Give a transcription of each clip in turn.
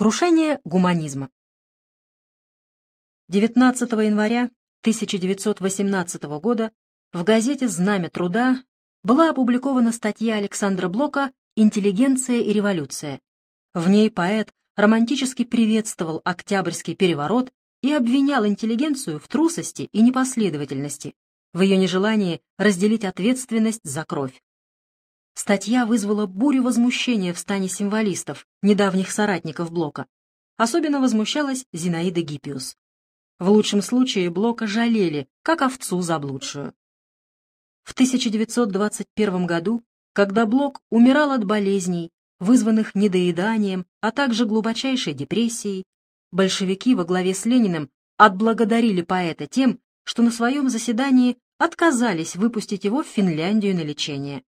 Крушение гуманизма. 19 января 1918 года в газете «Знамя труда» была опубликована статья Александра Блока «Интеллигенция и революция». В ней поэт романтически приветствовал Октябрьский переворот и обвинял интеллигенцию в трусости и непоследовательности, в ее нежелании разделить ответственность за кровь. Статья вызвала бурю возмущения в стане символистов, недавних соратников Блока. Особенно возмущалась Зинаида Гиппиус. В лучшем случае Блока жалели, как овцу заблудшую. В 1921 году, когда Блок умирал от болезней, вызванных недоеданием, а также глубочайшей депрессией, большевики во главе с Лениным отблагодарили поэта тем, что на своем заседании отказались выпустить его в Финляндию на лечение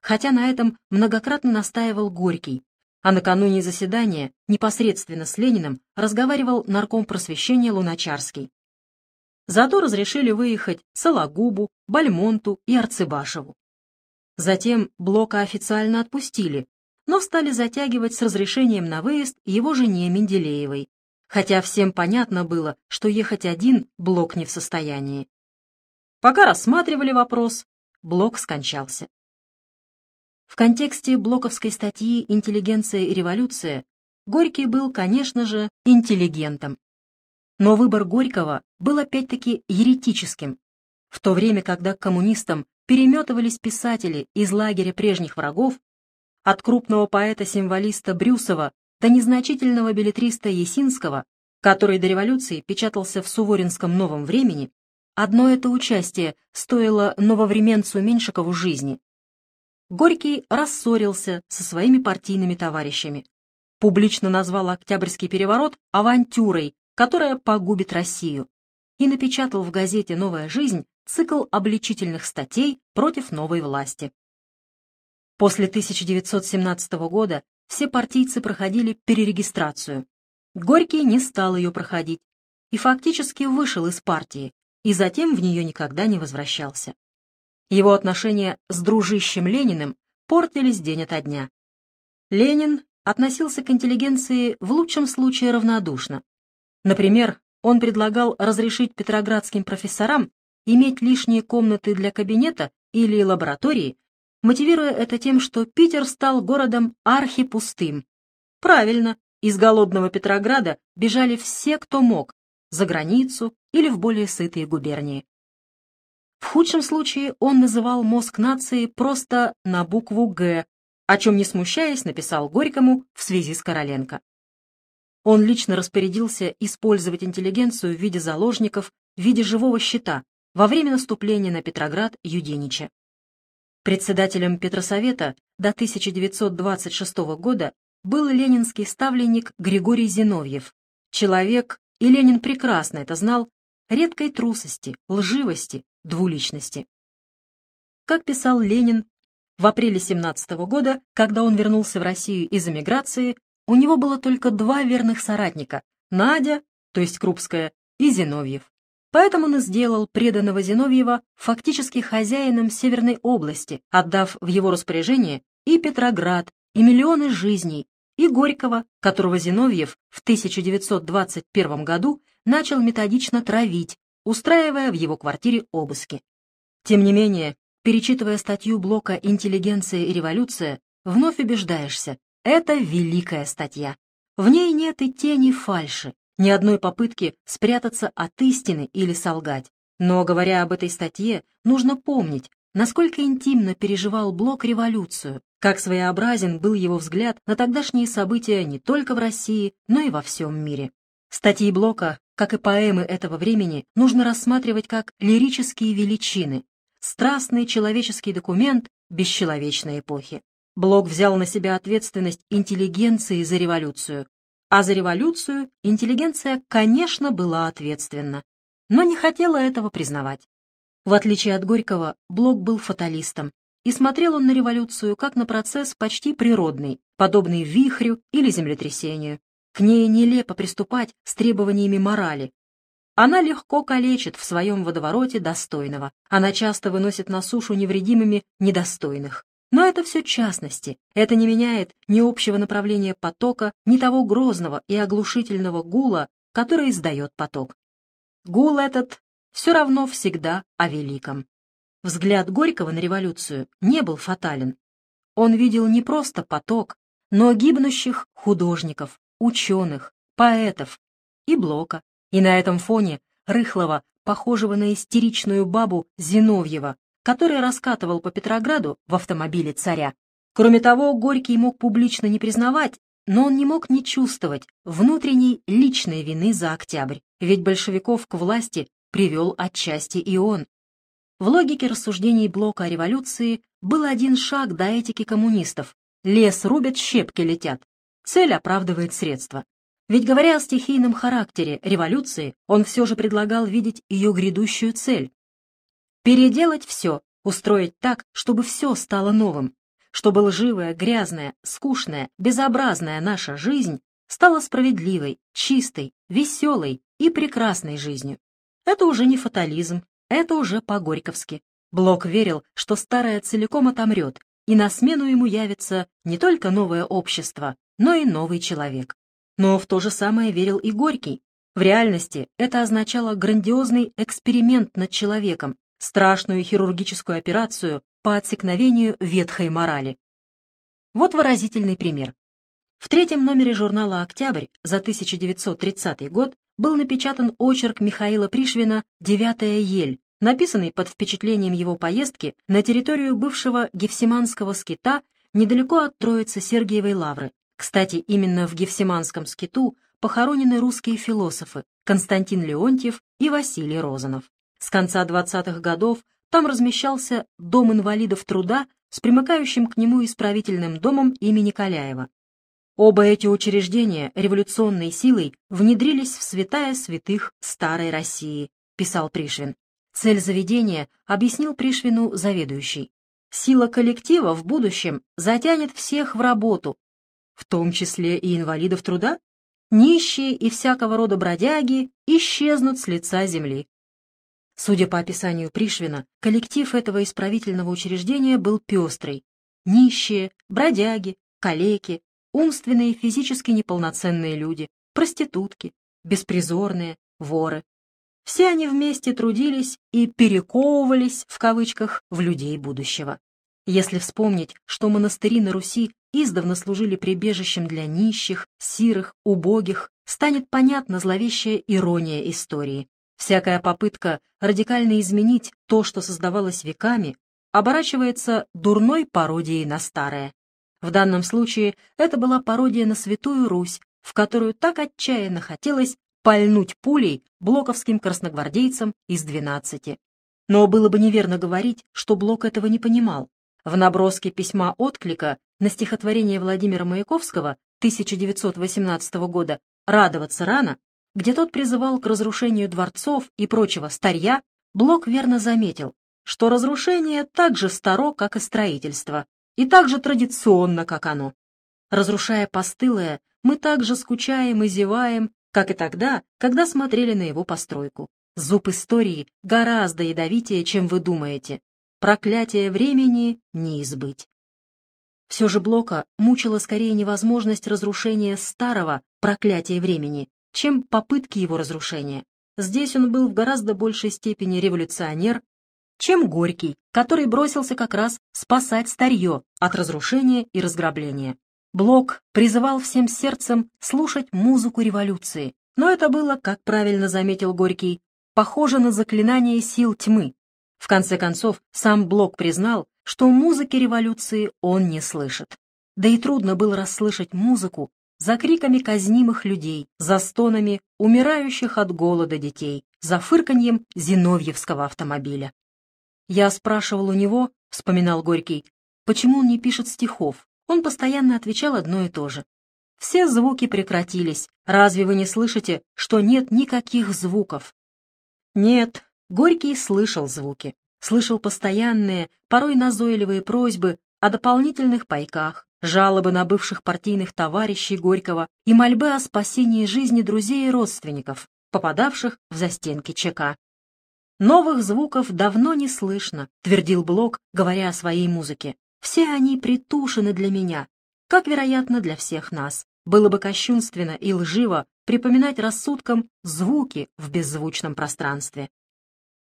хотя на этом многократно настаивал Горький, а накануне заседания непосредственно с Лениным разговаривал нарком просвещения Луначарский. Зато разрешили выехать Сологубу, Бальмонту и Арцебашеву. Затем Блока официально отпустили, но стали затягивать с разрешением на выезд его жене Менделеевой, хотя всем понятно было, что ехать один Блок не в состоянии. Пока рассматривали вопрос, Блок скончался. В контексте блоковской статьи «Интеллигенция и революция» Горький был, конечно же, интеллигентом. Но выбор Горького был опять-таки еретическим. В то время, когда к коммунистам переметывались писатели из лагеря прежних врагов, от крупного поэта-символиста Брюсова до незначительного билетриста Есинского, который до революции печатался в Суворинском «Новом времени», одно это участие стоило нововременцу Меньшикову жизни. Горький рассорился со своими партийными товарищами. Публично назвал Октябрьский переворот авантюрой, которая погубит Россию, и напечатал в газете «Новая жизнь» цикл обличительных статей против новой власти. После 1917 года все партийцы проходили перерегистрацию. Горький не стал ее проходить и фактически вышел из партии, и затем в нее никогда не возвращался. Его отношения с дружищем Лениным портились день ото дня. Ленин относился к интеллигенции в лучшем случае равнодушно. Например, он предлагал разрешить петроградским профессорам иметь лишние комнаты для кабинета или лаборатории, мотивируя это тем, что Питер стал городом архипустым. Правильно, из голодного Петрограда бежали все, кто мог, за границу или в более сытые губернии. В худшем случае он называл мозг нации просто на букву «Г», о чем, не смущаясь, написал Горькому в связи с Короленко. Он лично распорядился использовать интеллигенцию в виде заложников, в виде живого щита во время наступления на Петроград Юденича. Председателем Петросовета до 1926 года был ленинский ставленник Григорий Зиновьев, человек, и Ленин прекрасно это знал, редкой трусости, лживости, двуличности. Как писал Ленин, в апреле 17 года, когда он вернулся в Россию из эмиграции, у него было только два верных соратника – Надя, то есть Крупская, и Зиновьев. Поэтому он и сделал преданного Зиновьева фактически хозяином Северной области, отдав в его распоряжение и Петроград, и миллионы жизней, и Горького, которого Зиновьев в 1921 году начал методично травить, устраивая в его квартире обыски. Тем не менее, перечитывая статью блока «Интеллигенция и революция», вновь убеждаешься, это великая статья. В ней нет и тени фальши, ни одной попытки спрятаться от истины или солгать. Но, говоря об этой статье, нужно помнить, насколько интимно переживал Блок революцию, как своеобразен был его взгляд на тогдашние события не только в России, но и во всем мире. Статьи Блока как и поэмы этого времени, нужно рассматривать как лирические величины, страстный человеческий документ бесчеловечной эпохи. Блок взял на себя ответственность интеллигенции за революцию, а за революцию интеллигенция, конечно, была ответственна, но не хотела этого признавать. В отличие от Горького, Блок был фаталистом, и смотрел он на революцию как на процесс почти природный, подобный вихрю или землетрясению. К ней нелепо приступать с требованиями морали. Она легко калечит в своем водовороте достойного. Она часто выносит на сушу невредимыми недостойных. Но это все частности, это не меняет ни общего направления потока, ни того грозного и оглушительного гула, который издает поток. Гул этот все равно всегда о великом. Взгляд Горького на революцию не был фатален. Он видел не просто поток, но гибнущих художников, ученых, поэтов и Блока. И на этом фоне рыхлого, похожего на истеричную бабу Зиновьева, который раскатывал по Петрограду в автомобиле царя. Кроме того, Горький мог публично не признавать, но он не мог не чувствовать внутренней личной вины за октябрь, ведь большевиков к власти привел отчасти и он. В логике рассуждений Блока о революции был один шаг до этики коммунистов. Лес рубят, щепки летят. Цель оправдывает средства. Ведь говоря о стихийном характере революции, он все же предлагал видеть ее грядущую цель. Переделать все, устроить так, чтобы все стало новым, чтобы лживая, грязная, скучная, безобразная наша жизнь стала справедливой, чистой, веселой и прекрасной жизнью. Это уже не фатализм, это уже по-горьковски. Блок верил, что старое целиком отомрет, и на смену ему явится не только новое общество, но и новый человек. Но в то же самое верил и Горький. В реальности это означало грандиозный эксперимент над человеком, страшную хирургическую операцию по отсекновению ветхой морали. Вот выразительный пример. В третьем номере журнала «Октябрь» за 1930 год был напечатан очерк Михаила Пришвина «Девятая ель», написанный под впечатлением его поездки на территорию бывшего Гефсиманского скита недалеко от Троицы Сергиевой Лавры. Кстати, именно в Гефсиманском скиту похоронены русские философы Константин Леонтьев и Василий Розанов. С конца 20-х годов там размещался Дом инвалидов труда с примыкающим к нему исправительным домом имени Каляева. Оба эти учреждения революционной силой внедрились в святая святых старой России, писал Пришвин. Цель заведения объяснил Пришвину заведующий. Сила коллектива в будущем затянет всех в работу, в том числе и инвалидов труда. Нищие и всякого рода бродяги исчезнут с лица земли. Судя по описанию Пришвина, коллектив этого исправительного учреждения был пестрый. Нищие, бродяги, калеки, умственные и физически неполноценные люди, проститутки, беспризорные, воры. Все они вместе трудились и «перековывались» в кавычках в людей будущего. Если вспомнить, что монастыри на Руси издавна служили прибежищем для нищих, сирых, убогих, станет понятна зловещая ирония истории. Всякая попытка радикально изменить то, что создавалось веками, оборачивается дурной пародией на старое. В данном случае это была пародия на Святую Русь, в которую так отчаянно хотелось пальнуть пулей блоковским красногвардейцам из двенадцати. Но было бы неверно говорить, что Блок этого не понимал. В наброске письма отклика на стихотворение Владимира Маяковского 1918 года «Радоваться рано», где тот призывал к разрушению дворцов и прочего старья, Блок верно заметил, что разрушение так же старо, как и строительство, и так же традиционно, как оно. Разрушая постылое, мы так же скучаем и зеваем, как и тогда, когда смотрели на его постройку. Зуб истории гораздо ядовитее, чем вы думаете. Проклятие времени не избыть. Все же Блока мучила скорее невозможность разрушения старого проклятия времени, чем попытки его разрушения. Здесь он был в гораздо большей степени революционер, чем Горький, который бросился как раз спасать старье от разрушения и разграбления. Блок призывал всем сердцем слушать музыку революции, но это было, как правильно заметил Горький, похоже на заклинание сил тьмы. В конце концов, сам Блок признал, что музыки революции он не слышит. Да и трудно было расслышать музыку за криками казнимых людей, за стонами умирающих от голода детей, за фырканьем зиновьевского автомобиля. Я спрашивал у него, — вспоминал Горький, — почему он не пишет стихов. Он постоянно отвечал одно и то же. Все звуки прекратились. Разве вы не слышите, что нет никаких звуков? Нет, Горький слышал звуки. Слышал постоянные, порой назойливые просьбы о дополнительных пайках, жалобы на бывших партийных товарищей Горького и мольбы о спасении жизни друзей и родственников, попадавших в застенки ЧК. «Новых звуков давно не слышно», — твердил Блок, говоря о своей музыке. Все они притушены для меня, как, вероятно, для всех нас. Было бы кощунственно и лживо припоминать рассудком звуки в беззвучном пространстве.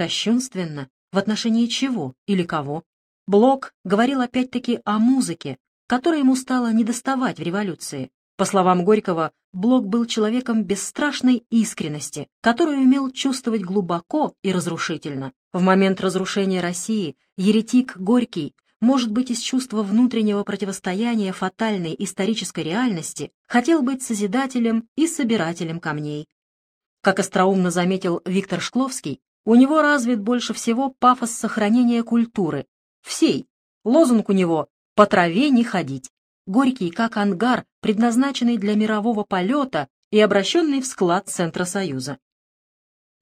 Кощунственно в отношении чего или кого? Блок говорил опять-таки о музыке, которой ему стало недоставать в революции. По словам Горького, Блок был человеком бесстрашной искренности, которую умел чувствовать глубоко и разрушительно. В момент разрушения России еретик Горький может быть, из чувства внутреннего противостояния фатальной исторической реальности, хотел быть созидателем и собирателем камней. Как остроумно заметил Виктор Шкловский, у него развит больше всего пафос сохранения культуры. Всей. Лозунг у него «по траве не ходить». Горький, как ангар, предназначенный для мирового полета и обращенный в склад Центра Союза.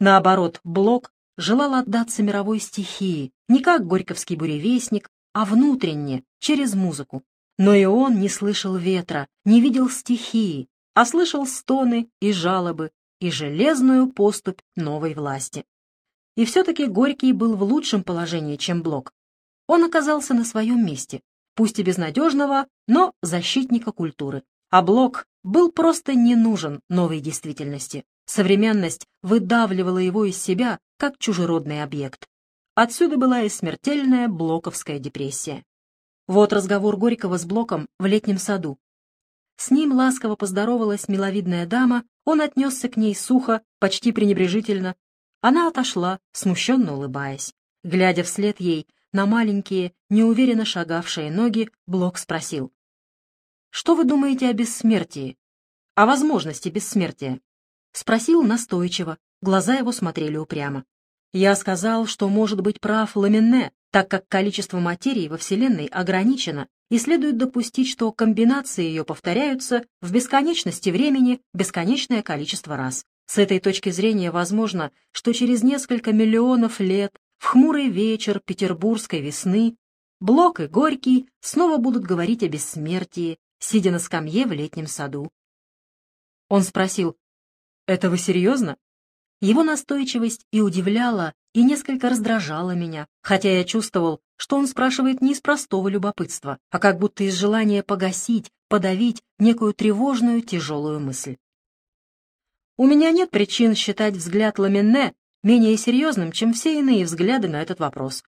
Наоборот, Блок желал отдаться мировой стихии, не как горьковский буревестник, а внутренне, через музыку. Но и он не слышал ветра, не видел стихии, а слышал стоны и жалобы и железную поступь новой власти. И все-таки Горький был в лучшем положении, чем Блок. Он оказался на своем месте, пусть и безнадежного, но защитника культуры. А Блок был просто не нужен новой действительности. Современность выдавливала его из себя, как чужеродный объект. Отсюда была и смертельная блоковская депрессия. Вот разговор Горького с Блоком в летнем саду. С ним ласково поздоровалась миловидная дама, он отнесся к ней сухо, почти пренебрежительно. Она отошла, смущенно улыбаясь. Глядя вслед ей на маленькие, неуверенно шагавшие ноги, Блок спросил. «Что вы думаете о бессмертии? О возможности бессмертия?» Спросил настойчиво, глаза его смотрели упрямо. Я сказал, что может быть прав Ламенне, так как количество материи во Вселенной ограничено, и следует допустить, что комбинации ее повторяются в бесконечности времени бесконечное количество раз. С этой точки зрения возможно, что через несколько миллионов лет, в хмурый вечер петербургской весны, Блок и Горький снова будут говорить о бессмертии, сидя на скамье в летнем саду. Он спросил, «Это вы серьезно?» Его настойчивость и удивляла, и несколько раздражала меня, хотя я чувствовал, что он спрашивает не из простого любопытства, а как будто из желания погасить, подавить некую тревожную, тяжелую мысль. У меня нет причин считать взгляд Ламенне менее серьезным, чем все иные взгляды на этот вопрос.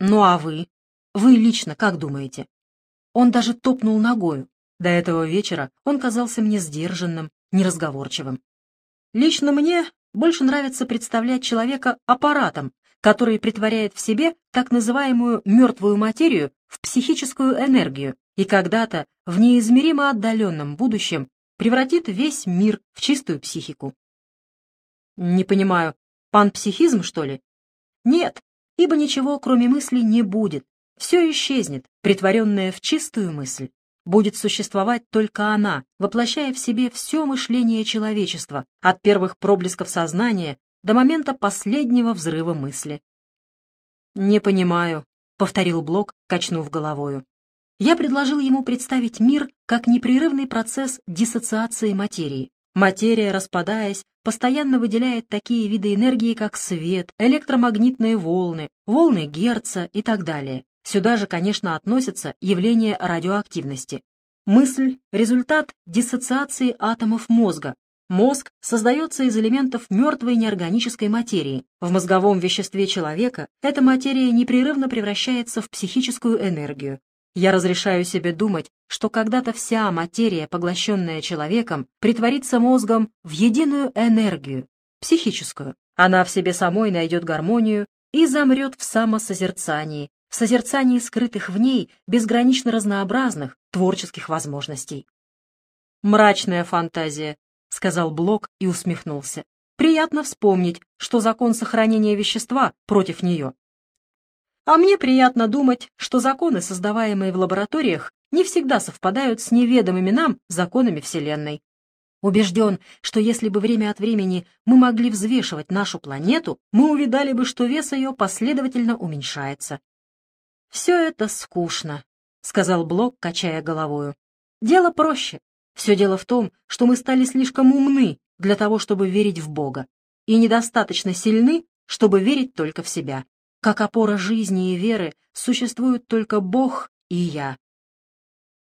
Ну а вы? Вы лично как думаете? Он даже топнул ногою. До этого вечера он казался мне сдержанным, неразговорчивым. Лично мне больше нравится представлять человека аппаратом, который притворяет в себе так называемую мертвую материю в психическую энергию и когда-то в неизмеримо отдаленном будущем превратит весь мир в чистую психику. Не понимаю, панпсихизм, что ли? Нет, ибо ничего, кроме мысли, не будет. Все исчезнет, притворенное в чистую мысль будет существовать только она, воплощая в себе все мышление человечества, от первых проблесков сознания до момента последнего взрыва мысли. «Не понимаю», — повторил Блок, качнув головою. Я предложил ему представить мир как непрерывный процесс диссоциации материи. Материя, распадаясь, постоянно выделяет такие виды энергии, как свет, электромагнитные волны, волны Герца и так далее. Сюда же, конечно, относятся явления радиоактивности. Мысль – результат диссоциации атомов мозга. Мозг создается из элементов мертвой неорганической материи. В мозговом веществе человека эта материя непрерывно превращается в психическую энергию. Я разрешаю себе думать, что когда-то вся материя, поглощенная человеком, притворится мозгом в единую энергию, психическую. Она в себе самой найдет гармонию и замрет в самосозерцании, в созерцании скрытых в ней безгранично разнообразных творческих возможностей. «Мрачная фантазия», — сказал Блок и усмехнулся. «Приятно вспомнить, что закон сохранения вещества против нее. А мне приятно думать, что законы, создаваемые в лабораториях, не всегда совпадают с неведомыми нам законами Вселенной. Убежден, что если бы время от времени мы могли взвешивать нашу планету, мы увидали бы, что вес ее последовательно уменьшается. «Все это скучно», — сказал Блок, качая головою. «Дело проще. Все дело в том, что мы стали слишком умны для того, чтобы верить в Бога, и недостаточно сильны, чтобы верить только в себя. Как опора жизни и веры, существуют только Бог и я.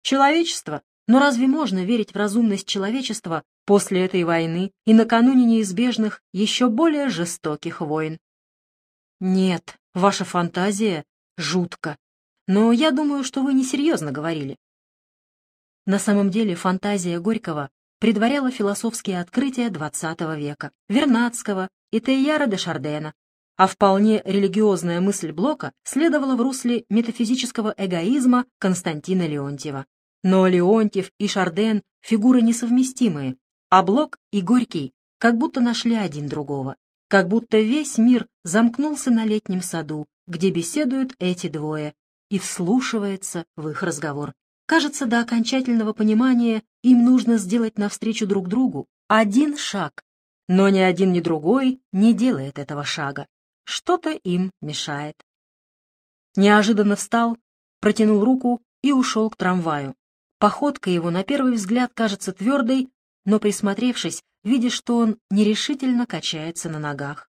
Человечество? Но разве можно верить в разумность человечества после этой войны и накануне неизбежных еще более жестоких войн? Нет, ваша фантазия жутко. Но я думаю, что вы несерьезно говорили. На самом деле фантазия Горького предваряла философские открытия XX века, Вернадского и Тейяра де Шардена, а вполне религиозная мысль Блока следовала в русле метафизического эгоизма Константина Леонтьева. Но Леонтьев и Шарден — фигуры несовместимые, а Блок и Горький как будто нашли один другого, как будто весь мир замкнулся на летнем саду, где беседуют эти двое, и вслушивается в их разговор. Кажется, до окончательного понимания им нужно сделать навстречу друг другу один шаг, но ни один, ни другой не делает этого шага. Что-то им мешает. Неожиданно встал, протянул руку и ушел к трамваю. Походка его на первый взгляд кажется твердой, но присмотревшись, видишь, что он нерешительно качается на ногах.